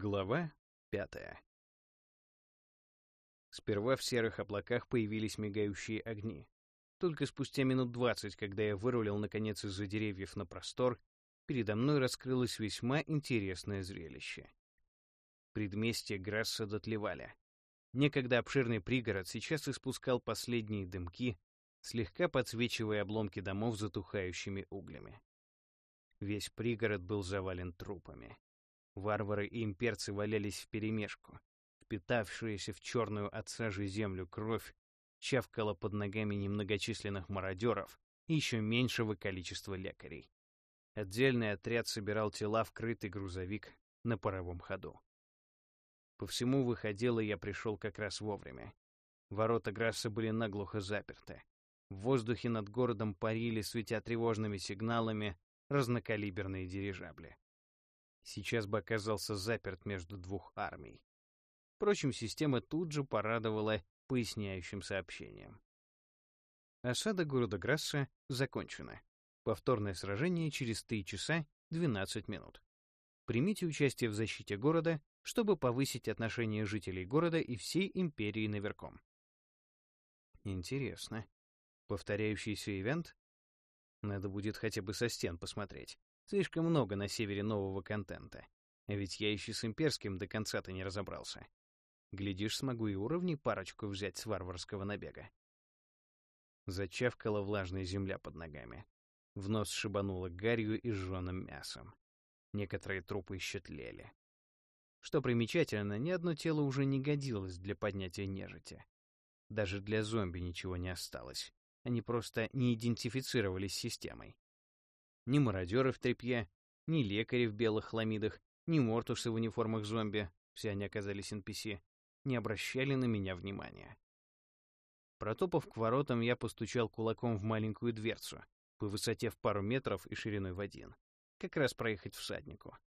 Глава пятая Сперва в серых облаках появились мигающие огни. Только спустя минут двадцать, когда я вырулил наконец из-за деревьев на простор, передо мной раскрылось весьма интересное зрелище. Предместье Грасса дотлевали. Некогда обширный пригород сейчас испускал последние дымки, слегка подсвечивая обломки домов затухающими углями. Весь пригород был завален трупами. Варвары и имперцы валялись вперемешку. Впитавшаяся в черную от сажи землю кровь чавкала под ногами немногочисленных мародеров и еще меньшего количества лекарей. Отдельный отряд собирал тела в крытый грузовик на паровом ходу. По всему выходило, я пришел как раз вовремя. Ворота Грасса были наглухо заперты. В воздухе над городом парили, светя тревожными сигналами, разнокалиберные дирижабли сейчас бы оказался заперт между двух армий. Впрочем, система тут же порадовала поясняющим сообщением. Осада города Грасса закончена. Повторное сражение через 3 часа 12 минут. Примите участие в защите города, чтобы повысить отношение жителей города и всей империи наверхом. Интересно. Повторяющийся ивент? Надо будет хотя бы со стен посмотреть. Слишком много на севере нового контента. А ведь я еще с имперским до конца-то не разобрался. Глядишь, смогу и уровни парочку взять с варварского набега. Зачавкала влажная земля под ногами. В нос шибануло гарью и жженым мясом. Некоторые трупы еще тлели. Что примечательно, ни одно тело уже не годилось для поднятия нежити. Даже для зомби ничего не осталось. Они просто не идентифицировались с системой. Ни мародеры в тряпье, ни лекари в белых хламидах, ни мортусы в униформах зомби, все они оказались NPC, не обращали на меня внимания. Протопав к воротам, я постучал кулаком в маленькую дверцу, по высоте в пару метров и шириной в один. Как раз проехать всаднику.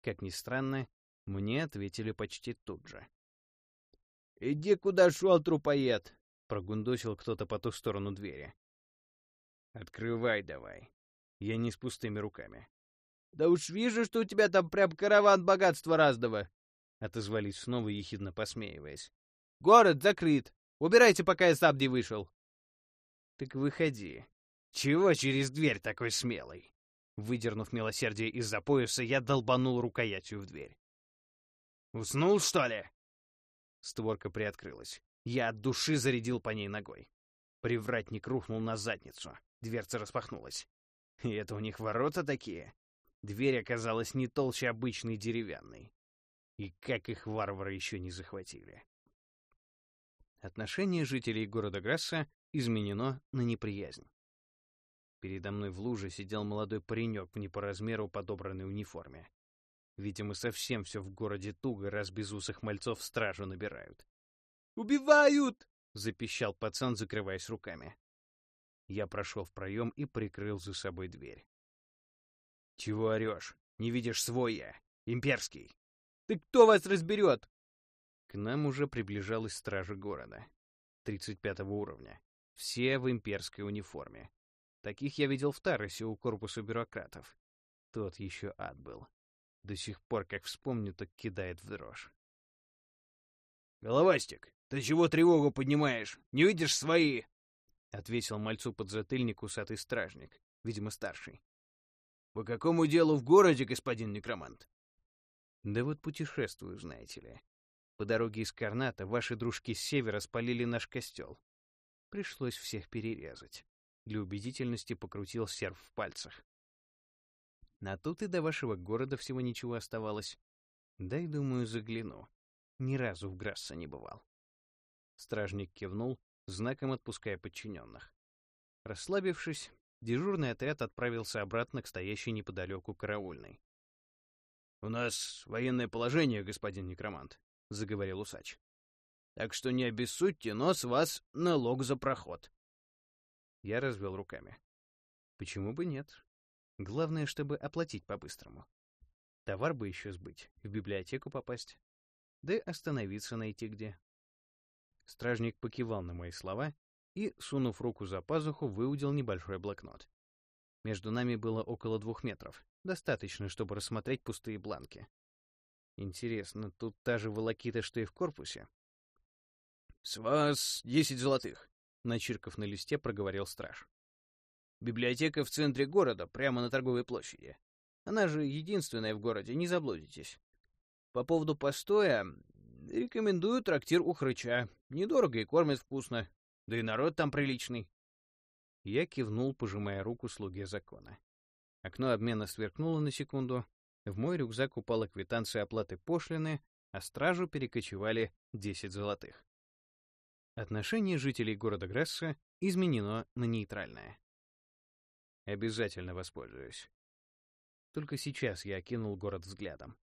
Как ни странно, мне ответили почти тут же. «Иди куда шел, трупоед!» — прогундосил кто-то по ту сторону двери. «Открывай давай», я не с пустыми руками. «Да уж вижу, что у тебя там прям караван богатства разного!» Отозвались снова, ехидно посмеиваясь. «Город закрыт! Убирайте, пока я сам не вышел!» «Так выходи. Чего через дверь такой смелый?» Выдернув милосердие из-за пояса, я долбанул рукоятью в дверь. «Уснул, что ли?» Створка приоткрылась. Я от души зарядил по ней ногой. Привратник рухнул на задницу. Дверца распахнулась. И это у них ворота такие? Дверь оказалась не толще обычной деревянной. И как их варвары еще не захватили. Отношение жителей города Грасса изменено на неприязнь. Передо мной в луже сидел молодой паренек в не по размеру подобранной униформе. Видимо, совсем все в городе туго, раз безусых мальцов стражу набирают. «Убивают!» — запищал пацан, закрываясь руками. Я прошел в проем и прикрыл за собой дверь. «Чего орешь? Не видишь свой я? Имперский!» «Ты кто вас разберет?» К нам уже приближалась стража города. 35 уровня. Все в имперской униформе. Таких я видел в Таросе у корпуса бюрократов. Тот еще ад был. До сих пор, как вспомню, так кидает в дрожь. «Головастик, ты чего тревогу поднимаешь? Не видишь свои?» — ответил мальцу подзатыльник усатый стражник, видимо, старший. «По какому делу в городе, господин некромант?» «Да вот путешествую, знаете ли. По дороге из Карната ваши дружки с севера спалили наш костел. Пришлось всех перерезать». Для убедительности покрутил серв в пальцах. А тут и до вашего города всего ничего оставалось. Дай, думаю, загляну. Ни разу в Грасса не бывал. Стражник кивнул, знаком отпуская подчиненных. Расслабившись, дежурный отряд отправился обратно к стоящей неподалеку караульной. — У нас военное положение, господин некромант, — заговорил усач. — Так что не обессудьте, но с вас налог за проход. Я развел руками. Почему бы нет? Главное, чтобы оплатить по-быстрому. Товар бы еще сбыть, в библиотеку попасть. Да и остановиться найти где. Стражник покивал на мои слова и, сунув руку за пазуху, выудил небольшой блокнот. Между нами было около двух метров, достаточно, чтобы рассмотреть пустые бланки. Интересно, тут та же волокита, что и в корпусе? «С вас десять золотых», — начирков на листе проговорил страж. «Библиотека в центре города, прямо на торговой площади. Она же единственная в городе, не заблудитесь. По поводу постоя, рекомендую трактир у Хрыча. Недорого и кормят вкусно. Да и народ там приличный». Я кивнул, пожимая руку слуге закона. Окно обмена сверкнуло на секунду. В мой рюкзак упала квитанция оплаты пошлины, а стражу перекочевали 10 золотых. Отношение жителей города Гресса изменено на нейтральное. Обязательно воспользуюсь. Только сейчас я окинул город взглядом.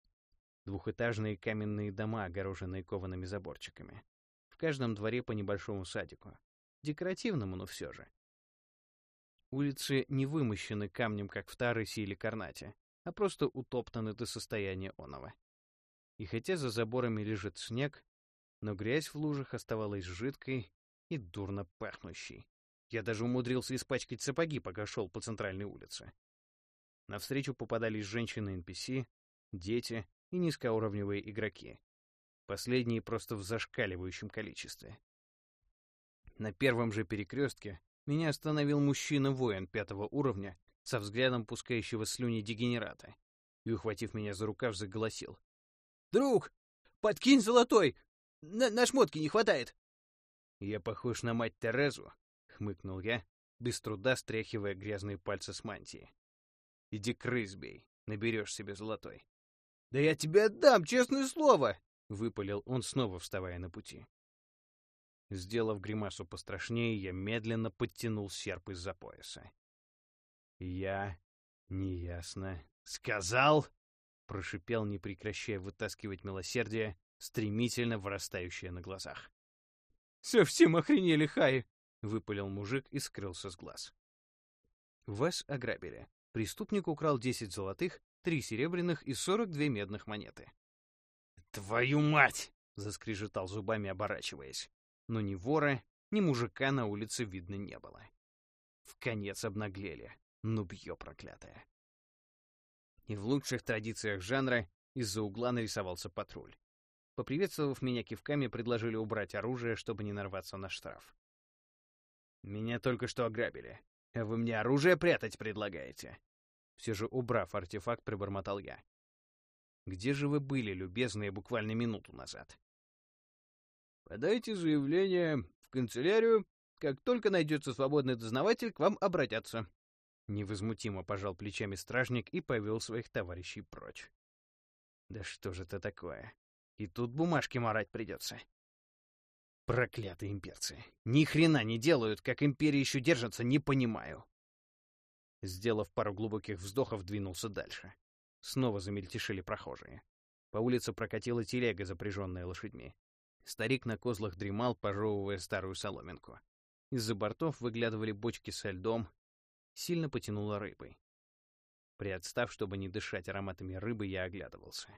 Двухэтажные каменные дома, огороженные коваными заборчиками. В каждом дворе по небольшому садику. Декоративному, но все же. Улицы не вымощены камнем, как в Таросе или Карнате, а просто утоптаны до состояния оного. И хотя за заборами лежит снег, но грязь в лужах оставалась жидкой и дурно пахнущей. Я даже умудрился испачкать сапоги, пока шел по центральной улице. Навстречу попадались женщины-NPC, дети и низкоуровневые игроки. Последние просто в зашкаливающем количестве. На первом же перекрестке меня остановил мужчина-воин пятого уровня со взглядом пускающего слюни дегенерата и, ухватив меня за рукав, заголосил. «Друг, подкинь золотой! На, на шмотки не хватает!» «Я похож на мать Терезу», — хмыкнул я, без труда стряхивая грязные пальцы с мантии. «Иди крыс бей, наберешь себе золотой». «Да я тебе отдам, честное слово!» — выпалил он, снова вставая на пути. Сделав гримасу пострашнее, я медленно подтянул серп из-за пояса. «Я неясно сказал!» — прошипел, не прекращая вытаскивать милосердие, стремительно вырастающее на глазах. «Совсем охренели, Хаи!» — выпалил мужик и скрылся с глаз. Вас ограбили. Преступник украл 10 золотых, 3 серебряных и 42 медных монеты. «Твою мать!» — заскрежетал зубами, оборачиваясь. Но ни вора, ни мужика на улице видно не было. В конец обнаглели, нубье проклятое. И в лучших традициях жанра из-за угла нарисовался патруль. Поприветствовав меня кивками, предложили убрать оружие, чтобы не нарваться на штраф. «Меня только что ограбили. А вы мне оружие прятать предлагаете?» Все же, убрав артефакт, пробормотал я. «Где же вы были, любезные, буквально минуту назад?» «Подайте заявление в канцелярию. Как только найдется свободный дознаватель, к вам обратятся». Невозмутимо пожал плечами стражник и повел своих товарищей прочь. «Да что же это такое? И тут бумажки марать придется. Проклятые имперцы. Ни хрена не делают, как империи еще держатся, не понимаю. Сделав пару глубоких вздохов, двинулся дальше. Снова замельтешили прохожие. По улице прокатила телега, запряженная лошадьми. Старик на козлах дремал, пожевывая старую соломинку. Из-за бортов выглядывали бочки со льдом. Сильно потянуло рыбой. Приотстав, чтобы не дышать ароматами рыбы, я оглядывался.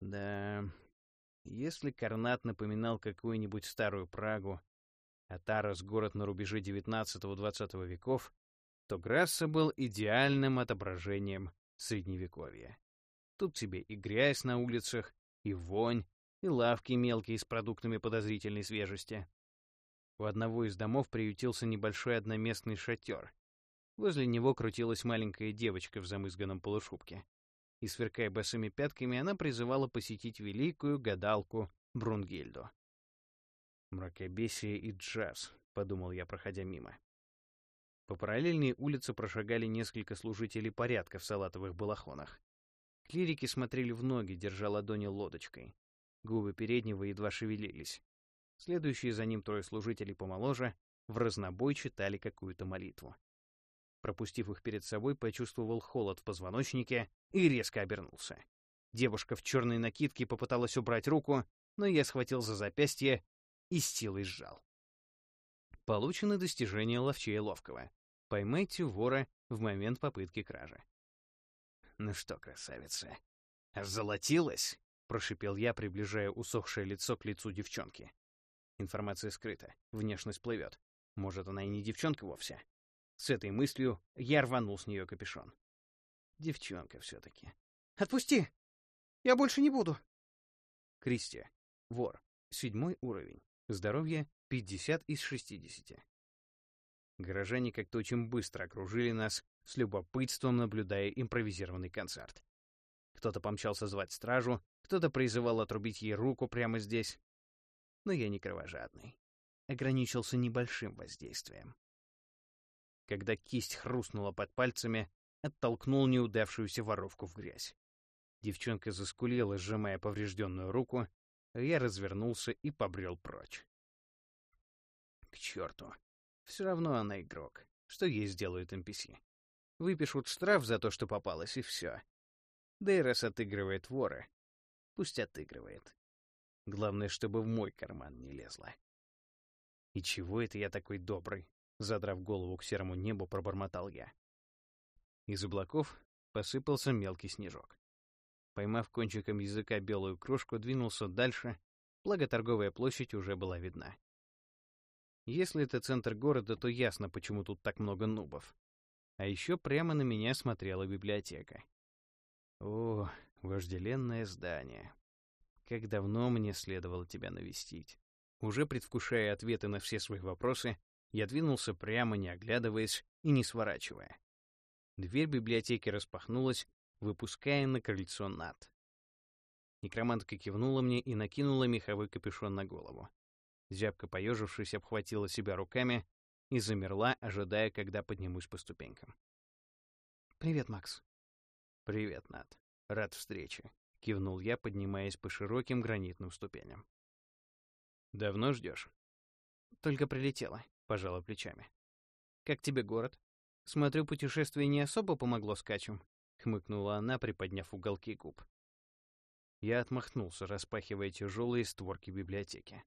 Да, если Карнат напоминал какую-нибудь старую Прагу, а Тарас — город на рубеже XIX-XX веков, то Грасса был идеальным отображением Средневековья. Тут тебе и грязь на улицах, и вонь, и лавки мелкие с продуктами подозрительной свежести. У одного из домов приютился небольшой одноместный шатер. Возле него крутилась маленькая девочка в замызганном полушубке и, сверкая босыми пятками, она призывала посетить великую гадалку Брунгильду. «Мракобесие и джаз», — подумал я, проходя мимо. По параллельной улице прошагали несколько служителей порядка в салатовых балахонах. Клирики смотрели в ноги, держа ладони лодочкой. Губы переднего едва шевелились. Следующие за ним трое служителей помоложе в разнобой читали какую-то молитву. Пропустив их перед собой, почувствовал холод в позвоночнике и резко обернулся. Девушка в черной накидке попыталась убрать руку, но я схватил за запястье и с силой сжал. Получено достижение ловчее ловкого. Поймайте вора в момент попытки кражи. «Ну что, красавица, золотилась?» — прошипел я, приближая усохшее лицо к лицу девчонки. Информация скрыта, внешность плывет. Может, она и не девчонка вовсе? С этой мыслью я рванул с нее капюшон. Девчонка все-таки. «Отпусти!» Я больше не буду. Кристи. Вор. Седьмой уровень. Здоровье 50 из 60. Горожане как-то очень быстро окружили нас, с любопытством наблюдая импровизированный концерт. Кто-то помчался звать стражу, кто-то призывал отрубить ей руку прямо здесь. Но я не кровожадный. Ограничился небольшим воздействием. Когда кисть хрустнула под пальцами, оттолкнул неудавшуюся воровку в грязь. Девчонка заскулила, сжимая поврежденную руку, я развернулся и побрел прочь. К черту. Все равно она игрок. Что ей сделают NPC? Выпишут штраф за то, что попалась, и все. Раз отыгрывает вора, пусть отыгрывает. Главное, чтобы в мой карман не лезла. И чего это я такой добрый? Задрав голову к серому небу, пробормотал я. Из облаков посыпался мелкий снежок. Поймав кончиком языка белую крошку, двинулся дальше, благо торговая площадь уже была видна. Если это центр города, то ясно, почему тут так много нубов. А еще прямо на меня смотрела библиотека. О, вожделенное здание. Как давно мне следовало тебя навестить. Уже предвкушая ответы на все свои вопросы, я двинулся прямо, не оглядываясь и не сворачивая. Дверь библиотеки распахнулась, выпуская на крыльцо Над. Некромантка кивнула мне и накинула меховой капюшон на голову. Зябко поежившись, обхватила себя руками и замерла, ожидая, когда поднимусь по ступенькам. «Привет, Макс». «Привет, Над. Рад встрече», — кивнул я, поднимаясь по широким гранитным ступеням. «Давно ждешь?» «Только прилетела», — пожала плечами. «Как тебе город? Смотрю, путешествие не особо помогло скачем», — хмыкнула она, приподняв уголки губ. Я отмахнулся, распахивая тяжелые створки библиотеки.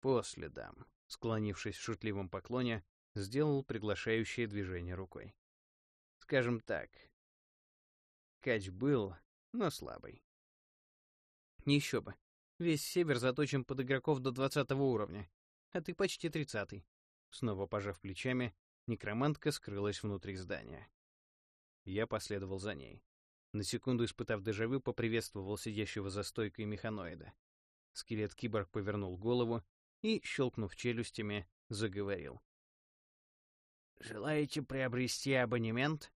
«После дам», — склонившись в шутливом поклоне, сделал приглашающее движение рукой. «Скажем так, кач был, но слабый». «Еще бы. Весь север заточен под игроков до двадцатого уровня, а ты почти тридцатый». Снова пожав плечами, некромантка скрылась внутри здания. Я последовал за ней. На секунду испытав дежавю, поприветствовал сидящего за стойкой механоида. Скелет-киборг повернул голову и, щелкнув челюстями, заговорил. «Желаете приобрести абонемент?»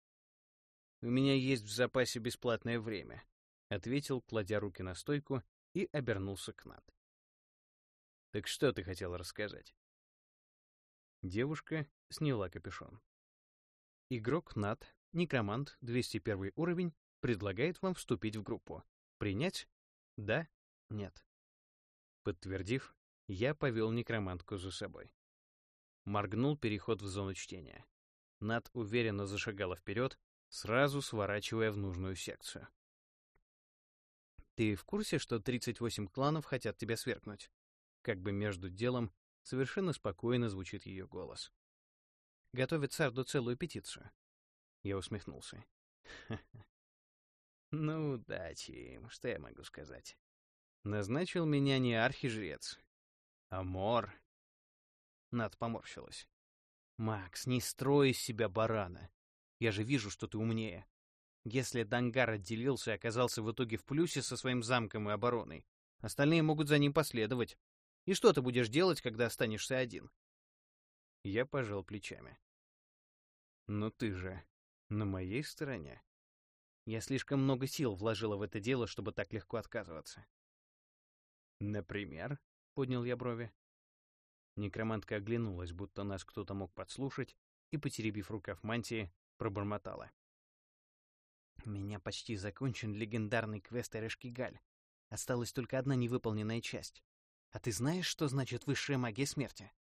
«У меня есть в запасе бесплатное время», — ответил, кладя руки на стойку, и обернулся к Над. «Так что ты хотела рассказать?» Девушка сняла капюшон. Игрок Над, некромант, 201 уровень, предлагает вам вступить в группу. Принять? Да? Нет. Подтвердив, я повел некромантку за собой. Моргнул переход в зону чтения. Над уверенно зашагала вперед, сразу сворачивая в нужную секцию. «Ты в курсе, что 38 кланов хотят тебя свергнуть?» Как бы между делом совершенно спокойно звучит ее голос. «Готовит Сарду целую петицию». Я усмехнулся. «Ну, удачи им, что я могу сказать?» Назначил меня не архижрец, Амор. Над поморщилась. Макс, не строй из себя барана. Я же вижу, что ты умнее. Если Дангар отделился и оказался в итоге в плюсе со своим замком и обороной, остальные могут за ним последовать. И что ты будешь делать, когда останешься один? Я пожал плечами. Но ты же на моей стороне. Я слишком много сил вложила в это дело, чтобы так легко отказываться. Например? Поднял я брови. Некромантка оглянулась, будто нас кто-то мог подслушать, и, потеребив рукав мантии, пробормотала. «У меня почти закончен легендарный квест Эрешкигаль. Осталась только одна невыполненная часть. А ты знаешь, что значит высшая магия смерти?»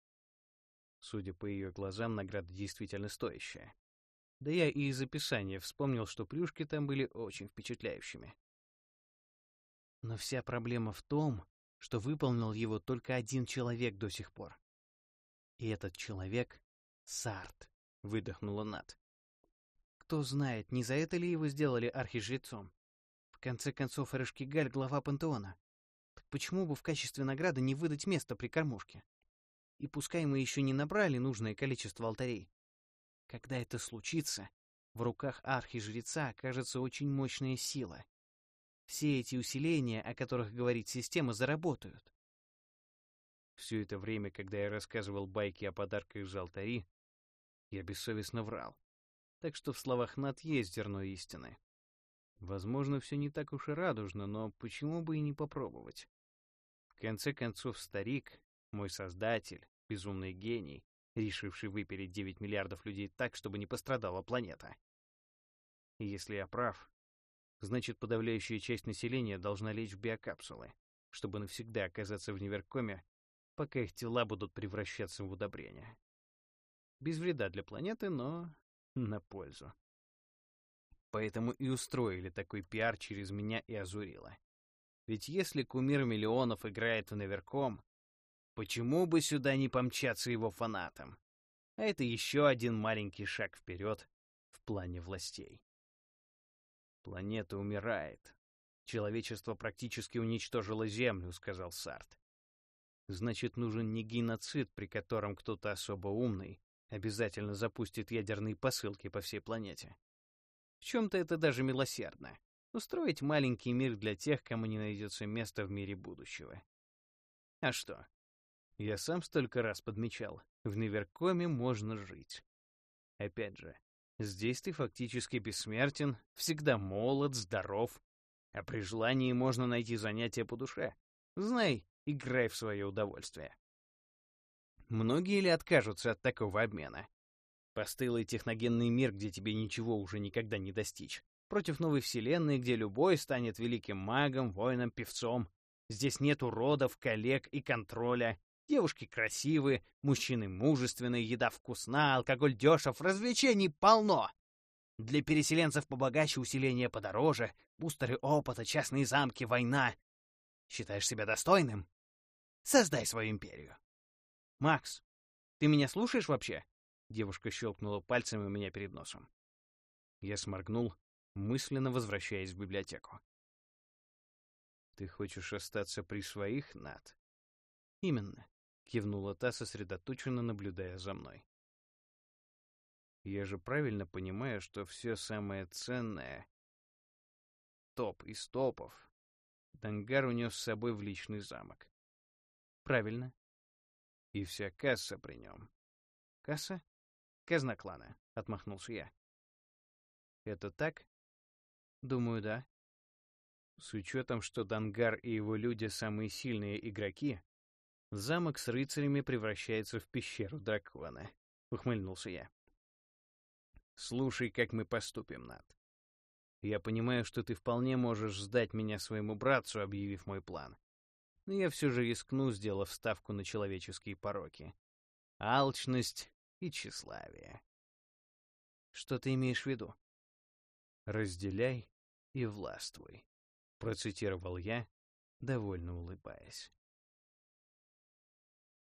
Судя по ее глазам, награда действительно стоящая. Да я и из описания вспомнил, что плюшки там были очень впечатляющими. Но вся проблема в том, что выполнил его только один человек до сих пор. И этот человек — Сарт, — выдохнула Нат. Кто знает, не за это ли его сделали архижрецом? В конце концов, Эрешкигаль — глава пантеона. Так почему бы в качестве награды не выдать место при кормушке? И пускай мы еще не набрали нужное количество алтарей. Когда это случится, в руках архижреца окажется очень мощная сила, все эти усиления, о которых говорит система, заработают. Все это время, когда я рассказывал байки о подарках из алтари, я бессовестно врал. Так что в словах Над есть зерно истины. Возможно, все не так уж и радужно, но почему бы и не попробовать? В конце концов, старик, мой создатель, безумный гений, решивший выпереть 9 миллиардов людей так, чтобы не пострадала планета. Если я прав, значит, подавляющая часть населения должна лечь в биокапсулы, чтобы навсегда оказаться в Неверкоме, пока их тела будут превращаться в удобрения. Без вреда для планеты, но на пользу. Поэтому и устроили такой пиар через меня и Азурила. Ведь если кумир миллионов играет в Неверком, почему бы сюда не помчаться его фанатам? А это еще один маленький шаг вперед в плане властей. Планета умирает. Человечество практически уничтожило Землю, сказал Сарт. Значит, нужен не геноцид, при котором кто-то особо умный обязательно запустит ядерные посылки по всей планете. В чем-то это даже милосердно. Устроить маленький мир для тех, кому не найдется места в мире будущего. А что? Я сам столько раз подмечал, в Неверкоме можно жить. Опять же, здесь ты фактически бессмертен, всегда молод, здоров, а при желании можно найти занятие по душе. Знай, играй в свое удовольствие. Многие ли откажутся от такого обмена? Постылый техногенный мир, где тебе ничего уже никогда не достичь. Против новой вселенной, где любой станет великим магом, воином, певцом. Здесь нет уродов, коллег и контроля. Девушки красивые, мужчины мужественные, еда вкусна, алкоголь дешев, развлечений полно. Для переселенцев побогаче усиление подороже, бустеры опыта, частные замки, война. Считаешь себя достойным? Создай свою империю. Макс, ты меня слушаешь вообще? Девушка щелкнула пальцами у меня перед носом. Я сморгнул, мысленно возвращаясь в библиотеку. «Ты хочешь остаться при своих, Над?» «Именно», — кивнула та, сосредоточенно наблюдая за мной. «Я же правильно понимаю, что все самое ценное — топ из топов Дангар унес с собой в личный замок». «Правильно». «И вся касса при нем». «Касса?» Казна клана, — отмахнулся я. Это так? Думаю, да. С учетом, что Дангар и его люди самые сильные игроки, замок с рыцарями превращается в пещеру дракона, — ухмыльнулся я. Слушай, как мы поступим, Над. Я понимаю, что ты вполне можешь сдать меня своему братцу, объявив мой план. Но я все же рискну, сделав ставку на человеческие пороки. Алчность и тщеславие. Что ты имеешь в виду? «Разделяй и властвуй», — процитировал я, довольно улыбаясь.